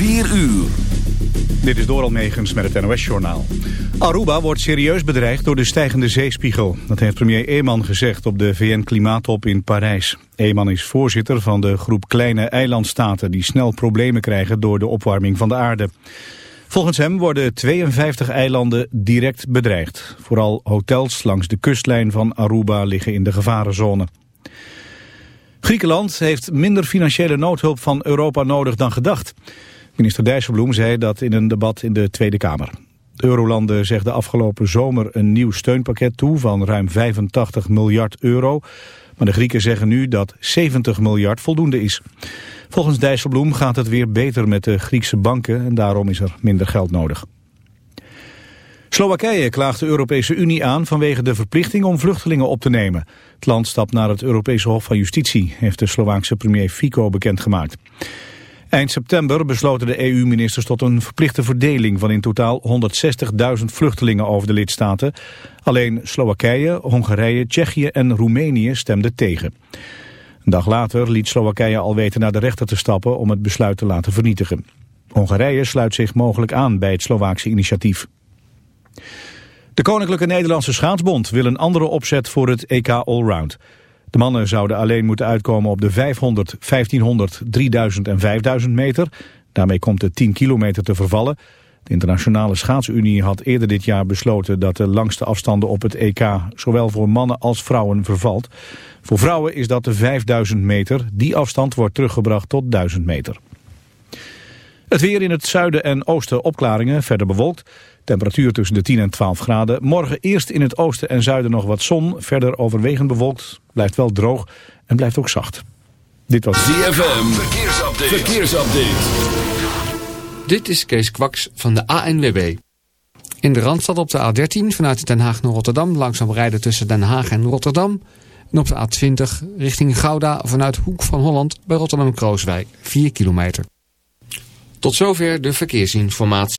4 uur. Dit is Doral Megens met het NOS-journaal. Aruba wordt serieus bedreigd door de stijgende zeespiegel. Dat heeft premier Eeman gezegd op de VN-klimaattop in Parijs. Eeman is voorzitter van de groep kleine eilandstaten... die snel problemen krijgen door de opwarming van de aarde. Volgens hem worden 52 eilanden direct bedreigd. Vooral hotels langs de kustlijn van Aruba liggen in de gevarenzone. Griekenland heeft minder financiële noodhulp van Europa nodig dan gedacht. Minister Dijsselbloem zei dat in een debat in de Tweede Kamer. De Eurolanden zegden afgelopen zomer een nieuw steunpakket toe van ruim 85 miljard euro. Maar de Grieken zeggen nu dat 70 miljard voldoende is. Volgens Dijsselbloem gaat het weer beter met de Griekse banken en daarom is er minder geld nodig. Slowakije klaagt de Europese Unie aan vanwege de verplichting om vluchtelingen op te nemen. Het land stapt naar het Europese Hof van Justitie, heeft de Slovaakse premier Fico bekendgemaakt. Eind september besloten de EU-ministers tot een verplichte verdeling van in totaal 160.000 vluchtelingen over de lidstaten. Alleen Slowakije, Hongarije, Tsjechië en Roemenië stemden tegen. Een dag later liet Slowakije al weten naar de rechter te stappen om het besluit te laten vernietigen. Hongarije sluit zich mogelijk aan bij het Slovaakse initiatief. De Koninklijke Nederlandse Schaatsbond wil een andere opzet voor het EK Allround. De mannen zouden alleen moeten uitkomen op de 500, 1500, 3000 en 5000 meter. Daarmee komt de 10 kilometer te vervallen. De Internationale Schaatsunie had eerder dit jaar besloten dat de langste afstanden op het EK zowel voor mannen als vrouwen vervalt. Voor vrouwen is dat de 5000 meter. Die afstand wordt teruggebracht tot 1000 meter. Het weer in het zuiden en oosten opklaringen, verder bewolkt. Temperatuur tussen de 10 en 12 graden. Morgen eerst in het oosten en zuiden nog wat zon. Verder overwegend bewolkt. Blijft wel droog en blijft ook zacht. Dit was ZFM. Verkeersupdate. Verkeersupdate. Dit is Kees Kwaks van de ANWB. In de Randstad op de A13 vanuit Den Haag naar Rotterdam... langzaam rijden tussen Den Haag en Rotterdam... En op de A20 richting Gouda vanuit Hoek van Holland bij Rotterdam-Krooswijk, 4 kilometer. Tot zover de verkeersinformatie.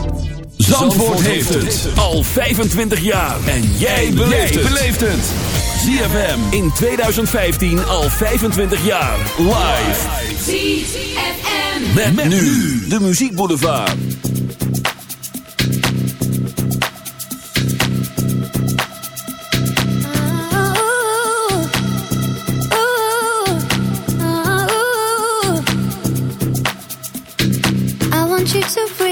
Zandvoort heeft het al 25 jaar. En jij beleeft het. ZFM in 2015 al 25 jaar. Live. ZFM. Met, nu de Muziek Boulevard. I want you to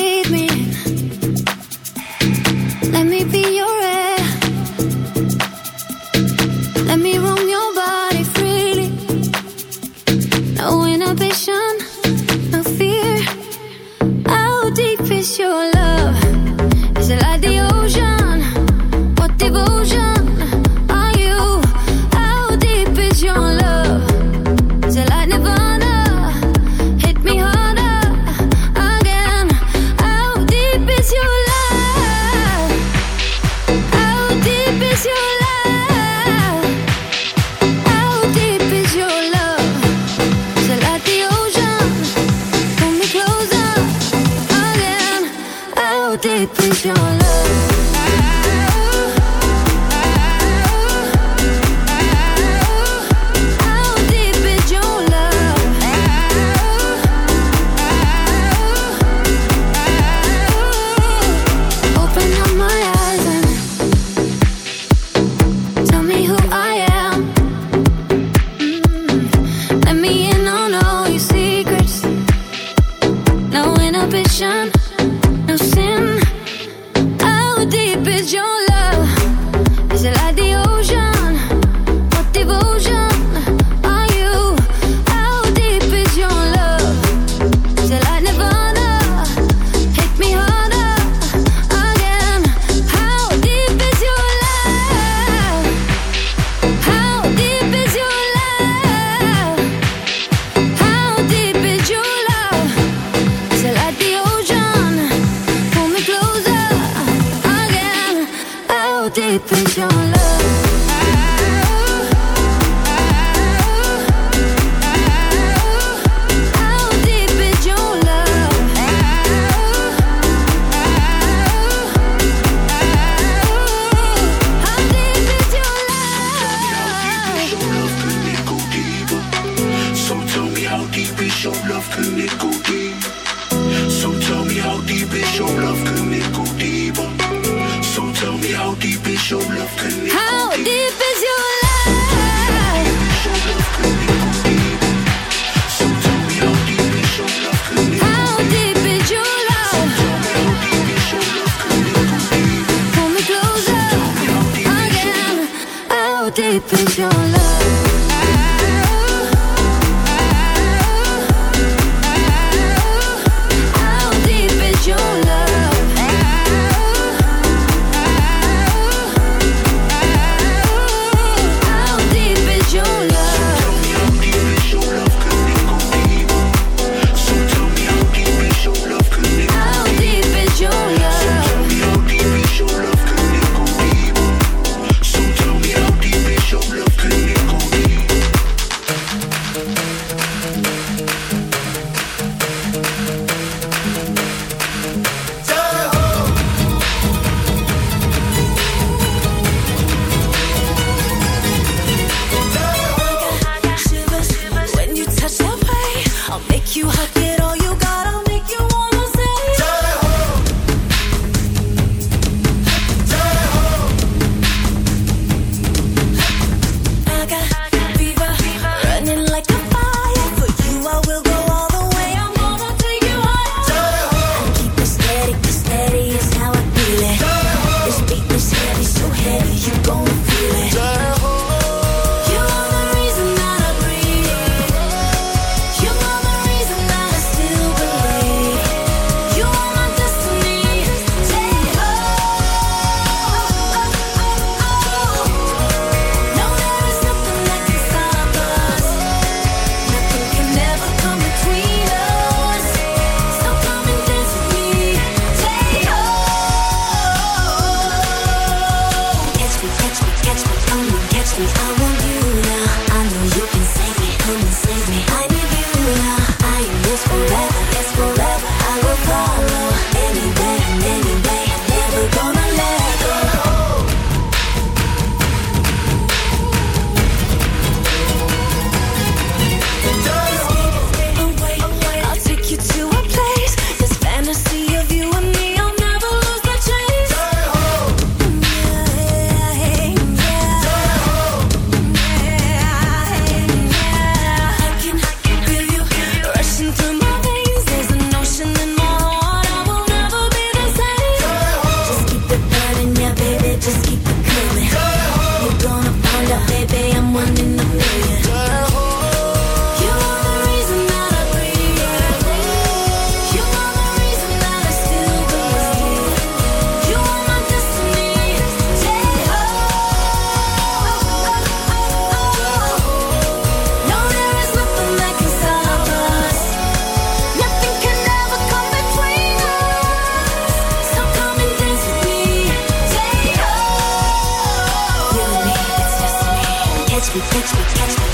catch me.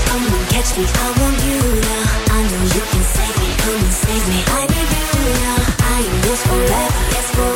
Come catch me. I want you now. I know you can save me. Come and save me. I need you now. I am yours forever. Yes, forever.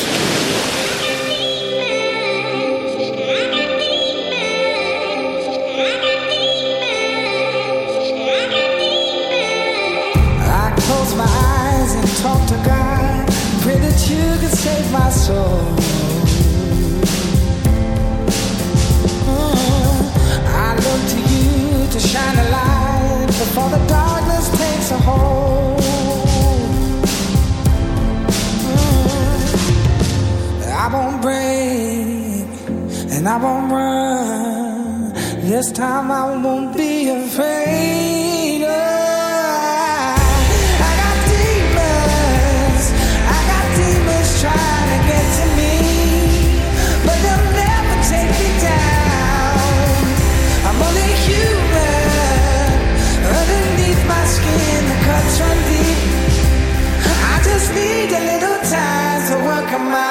And I won't run. This time I won't be afraid. Oh, I got demons, I got demons trying to get to me, but they'll never take me down. I'm only human, underneath my skin the cuts run deep. I just need a little time to work 'em out.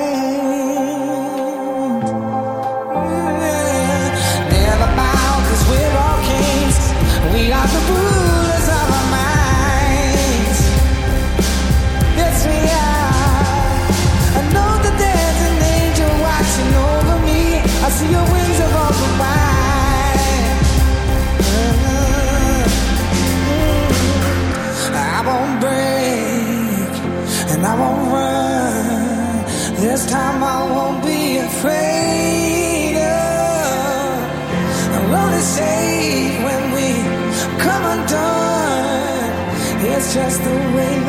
Just the way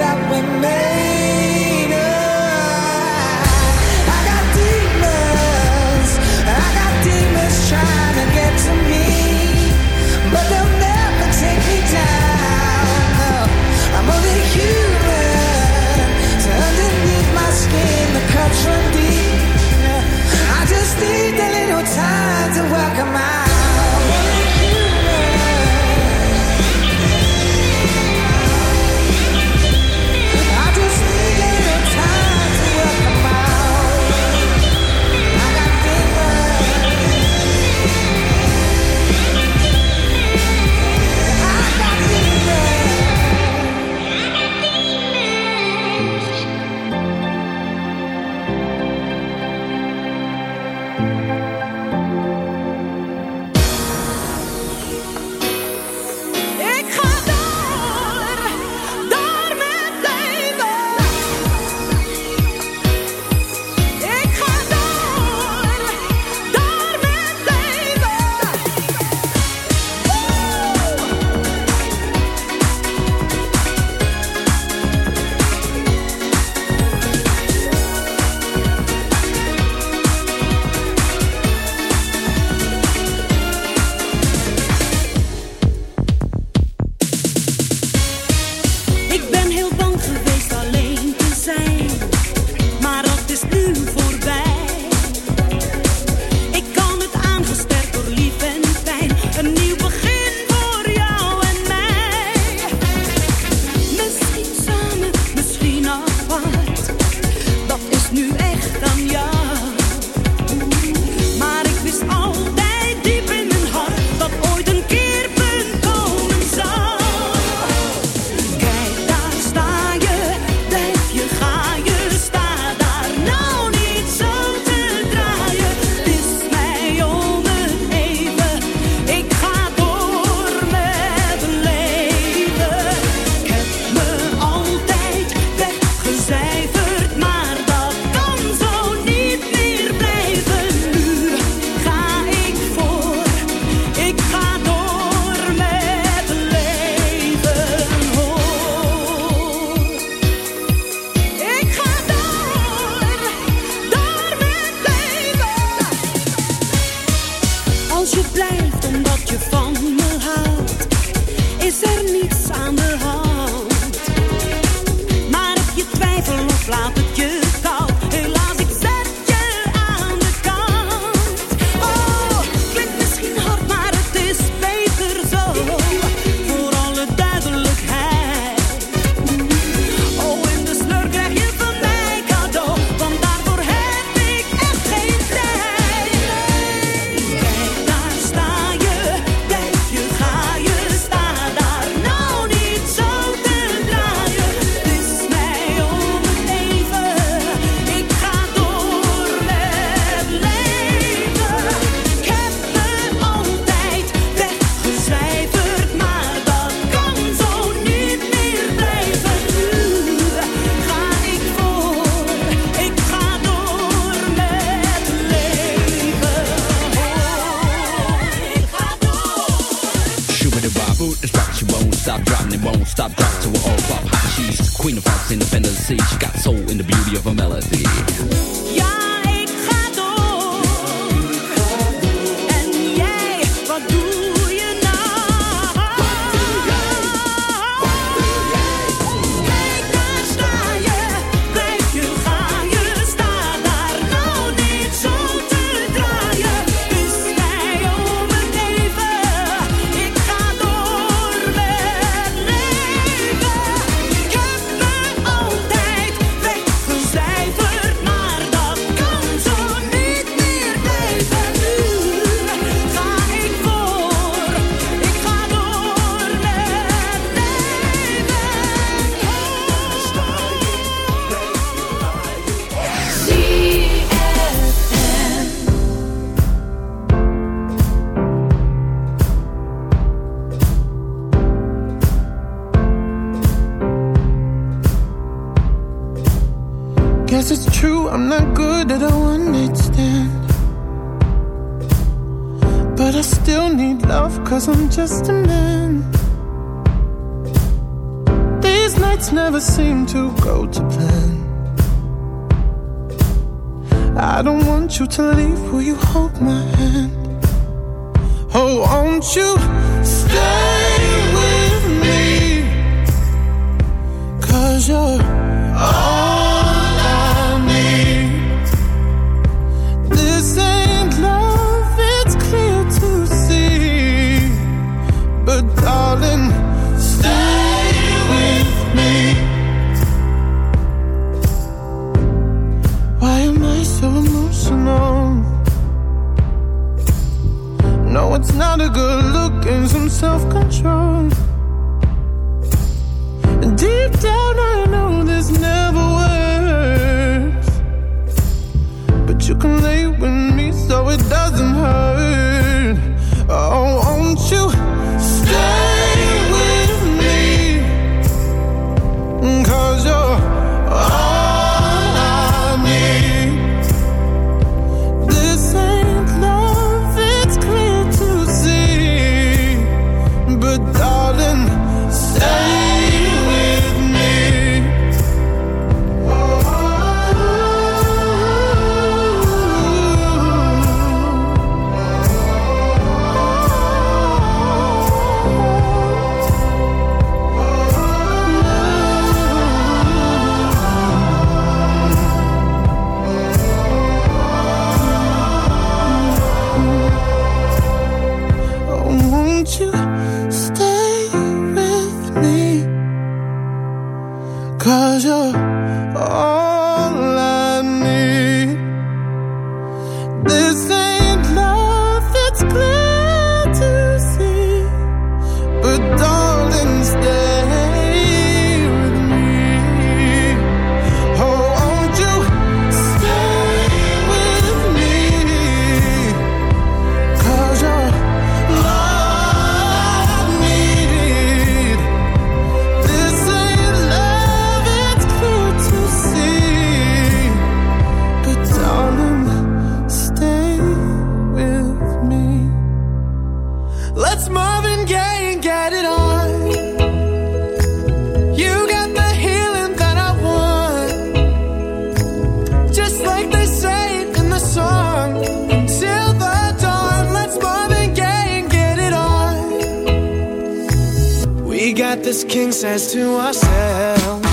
this king says to ourselves.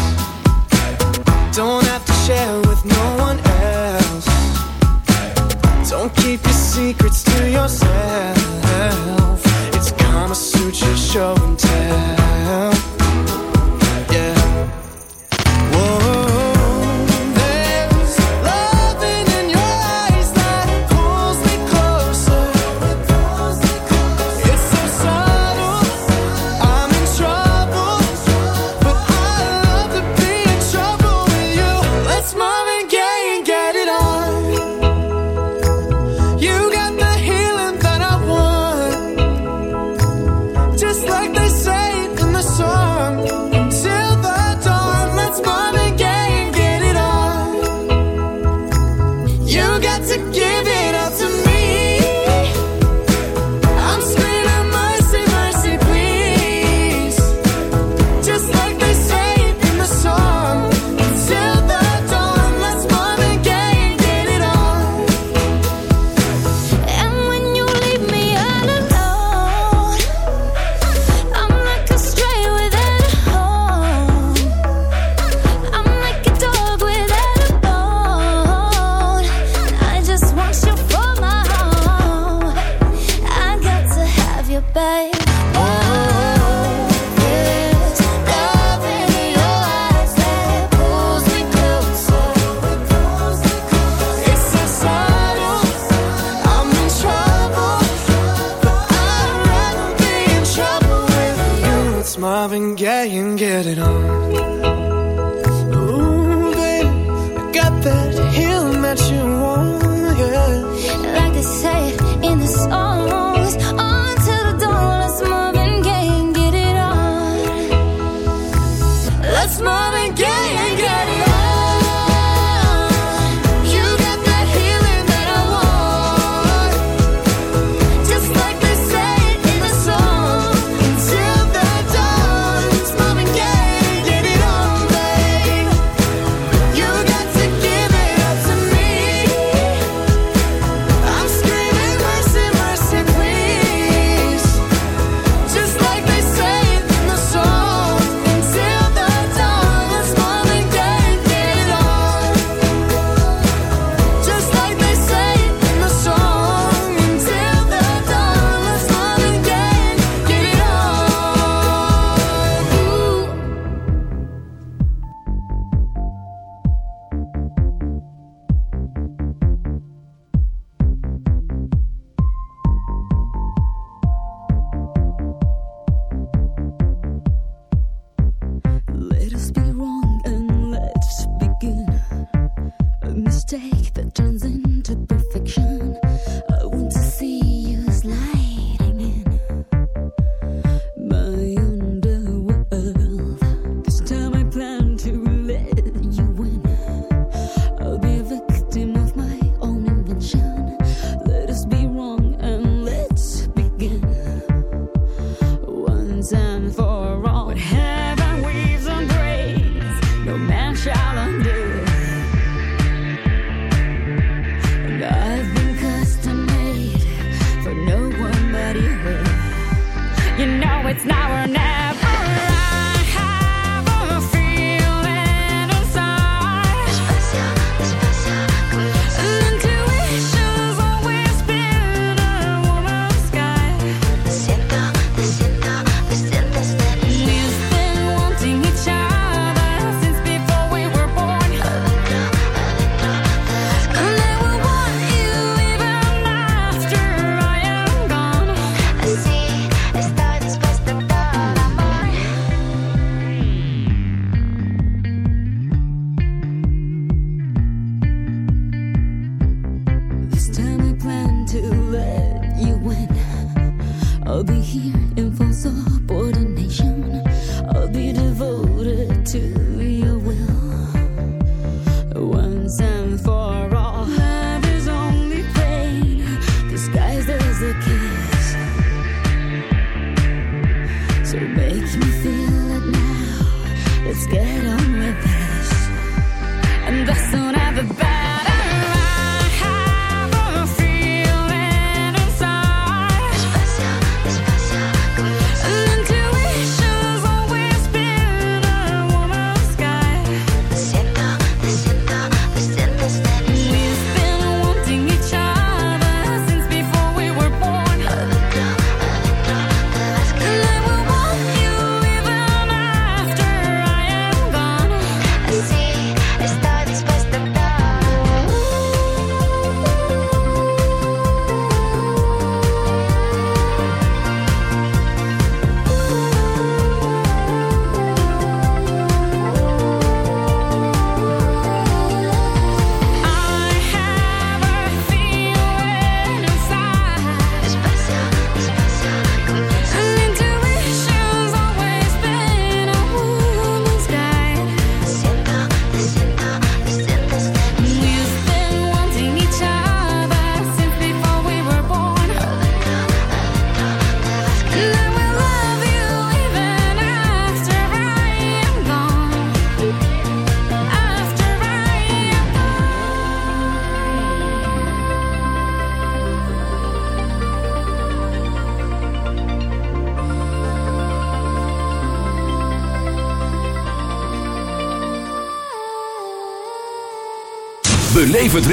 Don't have to share with no one else. Don't keep your secrets to yourself. It's Kama Sutra show and tell. It's Marvin Gaye and get it on. Ooh, baby, I got that heel that you want, yeah. Like they say in the song.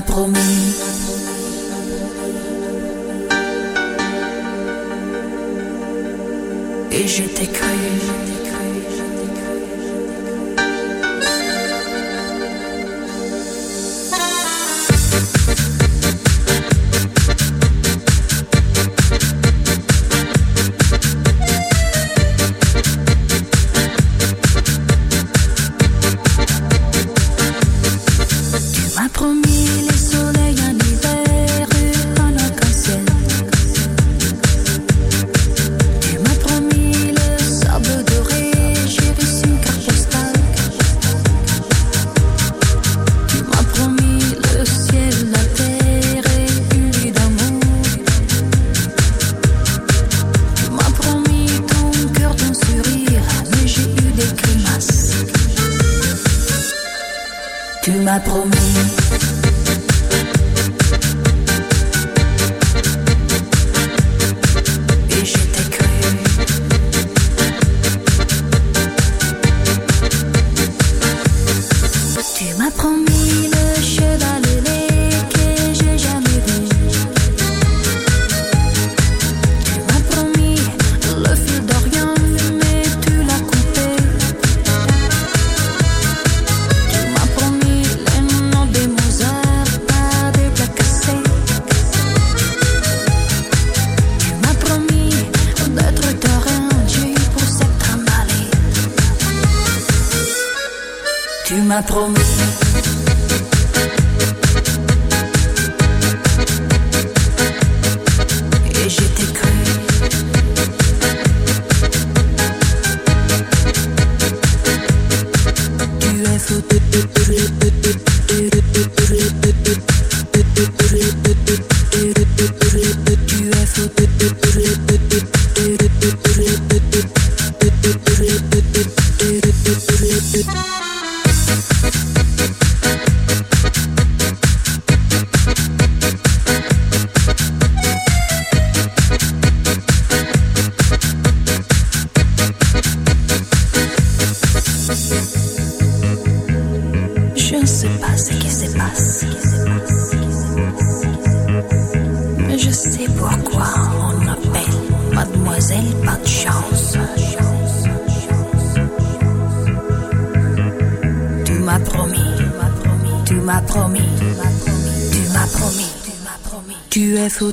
promis. promis. Bonne chance. Tu m'as promis, tu m'as promis, tu m'as promis, tu m'as promis. Tu es faux.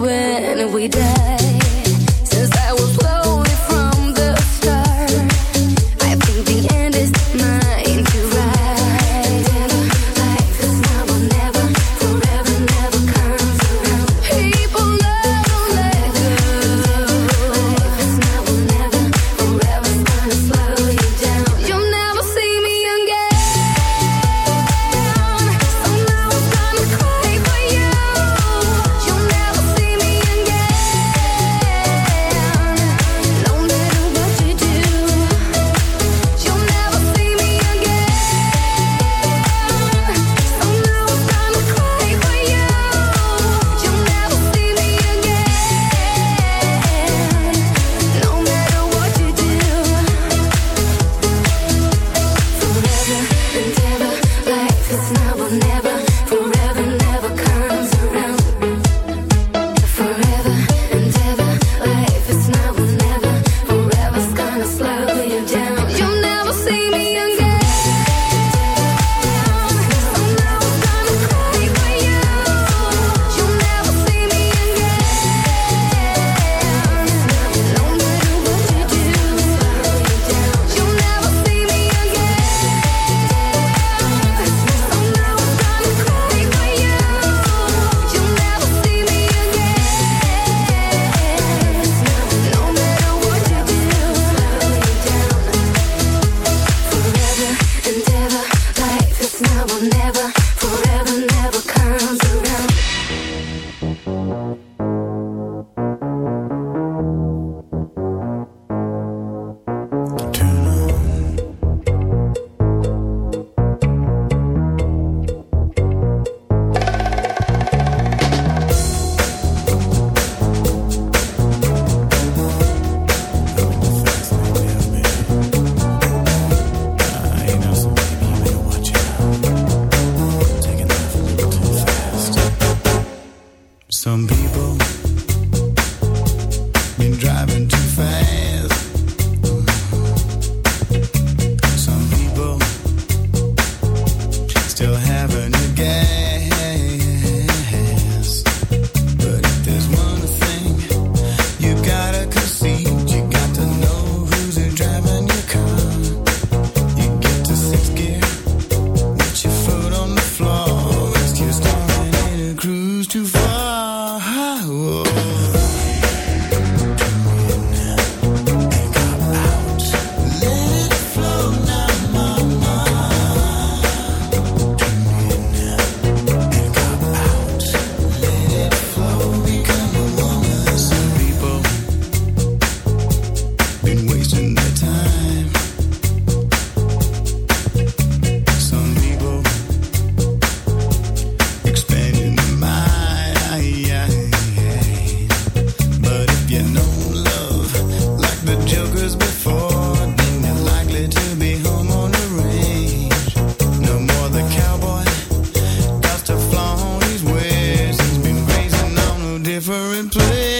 when we die. and place